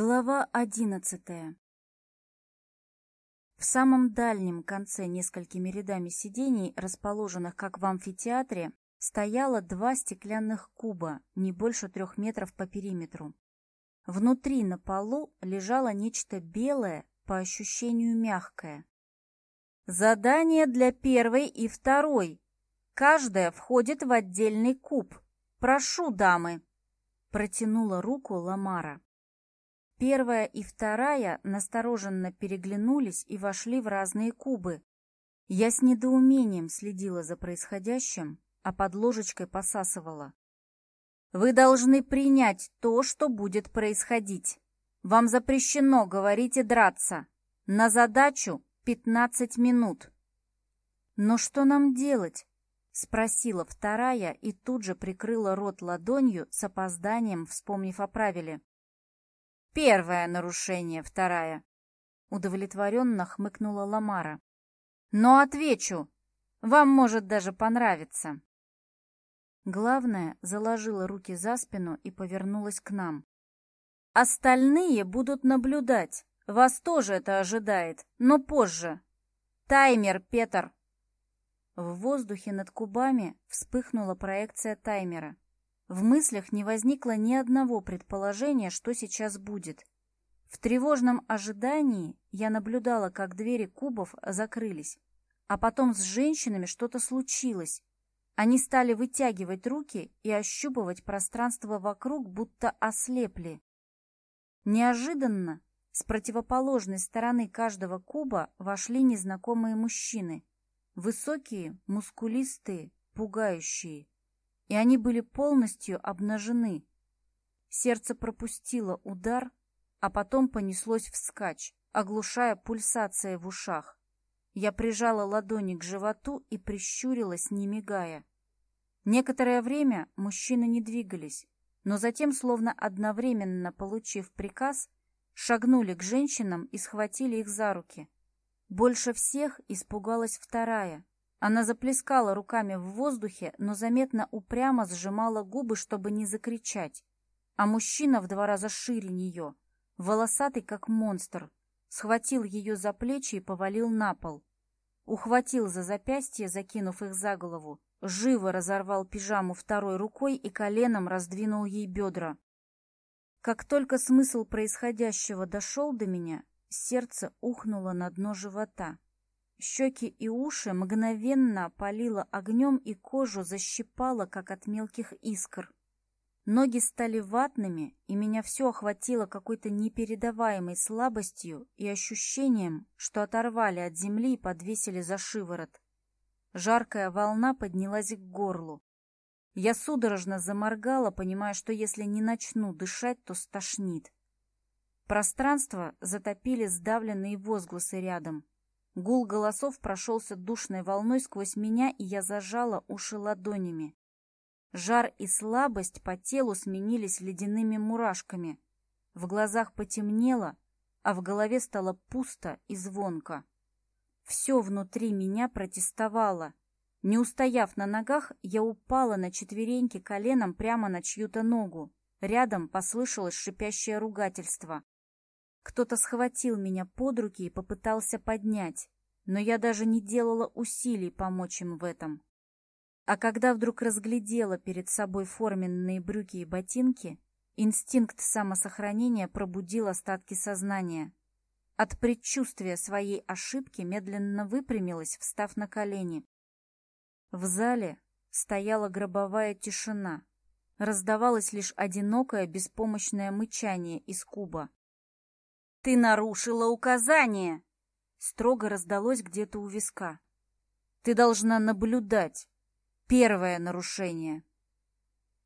Глава одиннадцатая. В самом дальнем конце несколькими рядами сидений, расположенных как в амфитеатре, стояло два стеклянных куба, не больше трех метров по периметру. Внутри на полу лежало нечто белое, по ощущению мягкое. Задание для первой и второй. Каждая входит в отдельный куб. Прошу, дамы. Протянула руку Ламара. Первая и вторая настороженно переглянулись и вошли в разные кубы. Я с недоумением следила за происходящим, а под ложечкой посасывала. «Вы должны принять то, что будет происходить. Вам запрещено говорить и драться. На задачу пятнадцать минут». «Но что нам делать?» — спросила вторая и тут же прикрыла рот ладонью с опозданием, вспомнив о правиле. Первое нарушение, вторая. Удовлетворенно хмыкнула Ламара. Но отвечу, вам может даже понравиться. Главное, заложила руки за спину и повернулась к нам. Остальные будут наблюдать. Вас тоже это ожидает, но позже. Таймер, Петр. В воздухе над кубами вспыхнула проекция таймера. В мыслях не возникло ни одного предположения, что сейчас будет. В тревожном ожидании я наблюдала, как двери кубов закрылись. А потом с женщинами что-то случилось. Они стали вытягивать руки и ощупывать пространство вокруг, будто ослепли. Неожиданно с противоположной стороны каждого куба вошли незнакомые мужчины. Высокие, мускулистые, пугающие. и они были полностью обнажены. Сердце пропустило удар, а потом понеслось вскачь, оглушая пульсацией в ушах. Я прижала ладони к животу и прищурилась, не мигая. Некоторое время мужчины не двигались, но затем, словно одновременно получив приказ, шагнули к женщинам и схватили их за руки. Больше всех испугалась вторая, Она заплескала руками в воздухе, но заметно упрямо сжимала губы, чтобы не закричать. А мужчина в два раза шире нее, волосатый как монстр, схватил ее за плечи и повалил на пол. Ухватил за запястье, закинув их за голову, живо разорвал пижаму второй рукой и коленом раздвинул ей бедра. Как только смысл происходящего дошел до меня, сердце ухнуло на дно живота. Щеки и уши мгновенно палило огнем и кожу защипало, как от мелких искр. Ноги стали ватными, и меня все охватило какой-то непередаваемой слабостью и ощущением, что оторвали от земли и подвесили за шиворот. Жаркая волна поднялась к горлу. Я судорожно заморгала, понимая, что если не начну дышать, то стошнит. Пространство затопили сдавленные возгласы рядом — Гул голосов прошелся душной волной сквозь меня, и я зажала уши ладонями. Жар и слабость по телу сменились ледяными мурашками. В глазах потемнело, а в голове стало пусто и звонко. Все внутри меня протестовало. Не устояв на ногах, я упала на четвереньки коленом прямо на чью-то ногу. Рядом послышалось шипящее ругательство. Кто-то схватил меня под руки и попытался поднять, но я даже не делала усилий помочь им в этом. А когда вдруг разглядела перед собой форменные брюки и ботинки, инстинкт самосохранения пробудил остатки сознания. От предчувствия своей ошибки медленно выпрямилась, встав на колени. В зале стояла гробовая тишина. Раздавалось лишь одинокое беспомощное мычание из куба. «Ты нарушила указание!» Строго раздалось где-то у виска. «Ты должна наблюдать. Первое нарушение».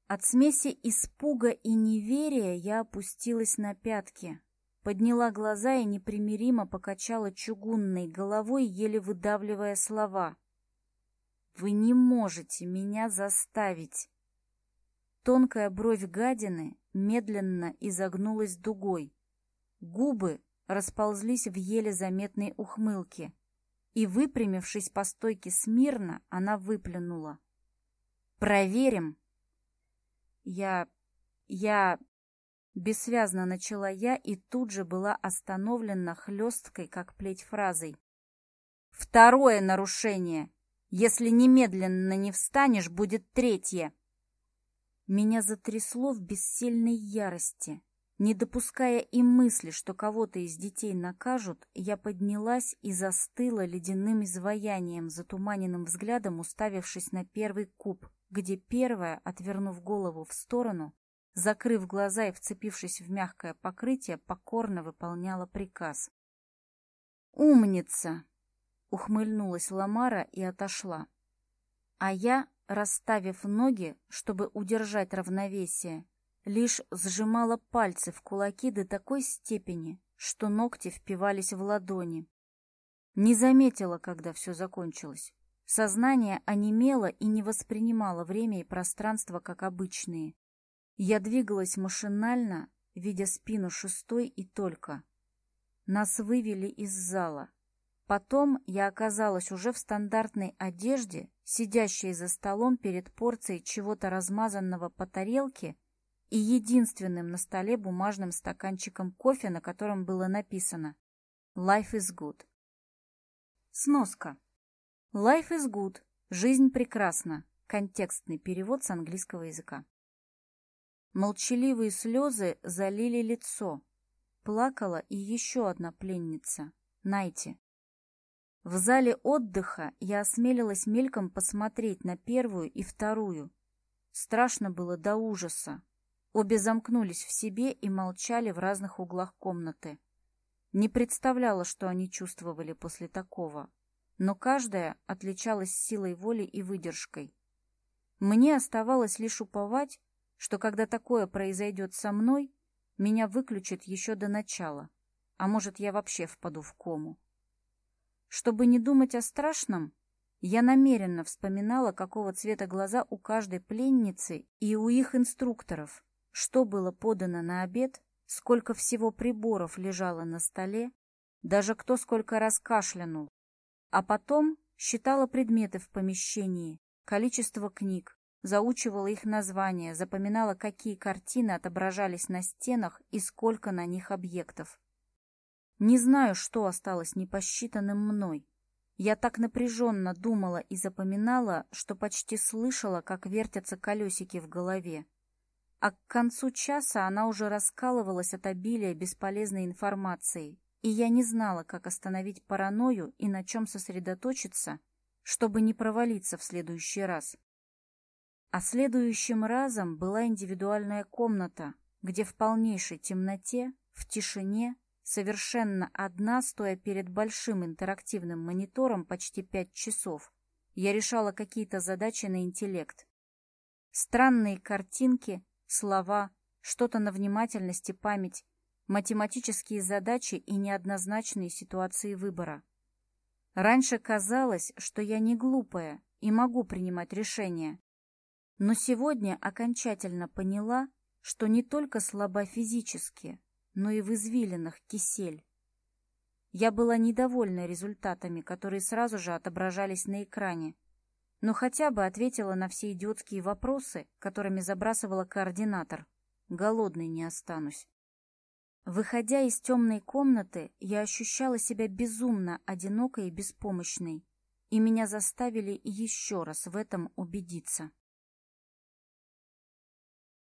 От смеси испуга и неверия я опустилась на пятки. Подняла глаза и непримиримо покачала чугунной головой, еле выдавливая слова. «Вы не можете меня заставить!» Тонкая бровь гадины медленно изогнулась дугой. Губы расползлись в еле заметной ухмылке, и, выпрямившись по стойке смирно, она выплюнула. «Проверим!» «Я... я...» Бессвязно начала я и тут же была остановлена хлесткой, как плеть фразой. «Второе нарушение! Если немедленно не встанешь, будет третье!» Меня затрясло в бессильной ярости. Не допуская и мысли, что кого-то из детей накажут, я поднялась и застыла ледяным изваянием, затуманенным взглядом уставившись на первый куб, где первая, отвернув голову в сторону, закрыв глаза и вцепившись в мягкое покрытие, покорно выполняла приказ. «Умница!» — ухмыльнулась Ламара и отошла. А я, расставив ноги, чтобы удержать равновесие, лишь сжимала пальцы в кулаки до такой степени, что ногти впивались в ладони. Не заметила, когда все закончилось. Сознание онемело и не воспринимало время и пространство как обычные. Я двигалась машинально, видя спину шестой и только. Нас вывели из зала. Потом я оказалась уже в стандартной одежде, сидящей за столом перед порцией чего-то размазанного по тарелке — и единственным на столе бумажным стаканчиком кофе, на котором было написано «Life is good». Сноска. «Life is good» – «Жизнь прекрасна» – контекстный перевод с английского языка. Молчаливые слезы залили лицо. Плакала и еще одна пленница – Найти. В зале отдыха я осмелилась мельком посмотреть на первую и вторую. Страшно было до ужаса, Обе замкнулись в себе и молчали в разных углах комнаты. Не представляла, что они чувствовали после такого, но каждая отличалась силой воли и выдержкой. Мне оставалось лишь уповать, что когда такое произойдет со мной, меня выключат еще до начала, а может, я вообще впаду в кому. Чтобы не думать о страшном, я намеренно вспоминала, какого цвета глаза у каждой пленницы и у их инструкторов — что было подано на обед, сколько всего приборов лежало на столе, даже кто сколько раз кашлянул, а потом считала предметы в помещении, количество книг, заучивала их названия, запоминала, какие картины отображались на стенах и сколько на них объектов. Не знаю, что осталось непосчитанным мной. Я так напряженно думала и запоминала, что почти слышала, как вертятся колесики в голове. А к концу часа она уже раскалывалась от обилия бесполезной информации, и я не знала, как остановить паранойю и на чем сосредоточиться, чтобы не провалиться в следующий раз. А следующим разом была индивидуальная комната, где в полнейшей темноте, в тишине, совершенно одна, стоя перед большим интерактивным монитором почти пять часов, я решала какие-то задачи на интеллект. Странные картинки, слова, что-то на внимательность и память, математические задачи и неоднозначные ситуации выбора. Раньше казалось, что я не глупая и могу принимать решения. Но сегодня окончательно поняла, что не только слаба физически, но и в извилинах кисель. Я была недовольна результатами, которые сразу же отображались на экране, но хотя бы ответила на все идиотские вопросы, которыми забрасывала координатор. Голодной не останусь. Выходя из темной комнаты, я ощущала себя безумно одинокой и беспомощной, и меня заставили еще раз в этом убедиться.